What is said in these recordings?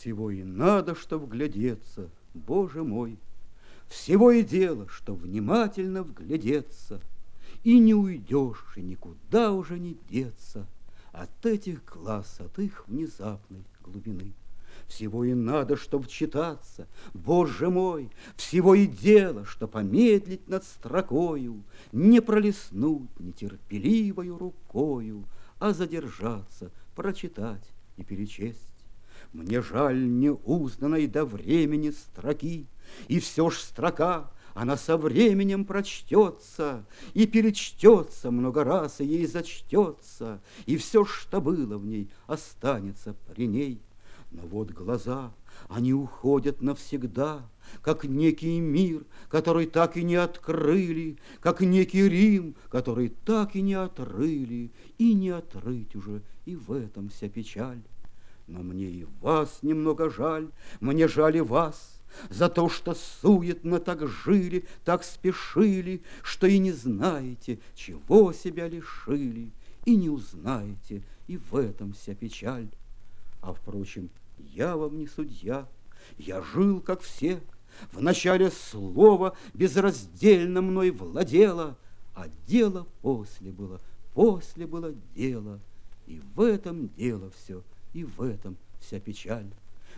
Всего и надо, чтоб вглядеться, Боже мой, Всего и дело, что внимательно вглядеться, И не уйдешь, и никуда уже не деться От этих глаз, от их внезапной глубины. Всего и надо, чтоб читаться, Боже мой, Всего и дело, что помедлить над строкою, Не пролистнуть нетерпеливою рукою, А задержаться, прочитать и перечесть. Мне жаль неузнанной до времени строки, И все ж строка, она со временем прочтется И перечтется много раз, и ей зачтется, И все, что было в ней, останется при ней. Но вот глаза, они уходят навсегда, Как некий мир, который так и не открыли, Как некий Рим, который так и не отрыли, И не отрыть уже, и в этом вся печаль. Но мне и вас немного жаль, мне жаль и вас, За то, что суетно так жили, так спешили, Что и не знаете, чего себя лишили, И не узнаете, и в этом вся печаль. А, впрочем, я вам не судья, я жил, как все, В начале слова безраздельно мной владело, А дело после было, после было дело, И в этом дело все, и в этом вся печаль.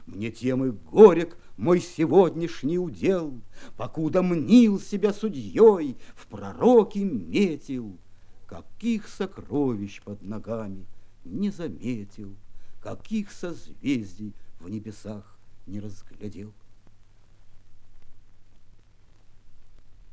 Мне тем и горек мой сегодняшний удел, Покуда мнил себя судьей, в пророки метил, Каких сокровищ под ногами не заметил каких созвездий в небесах не разглядел.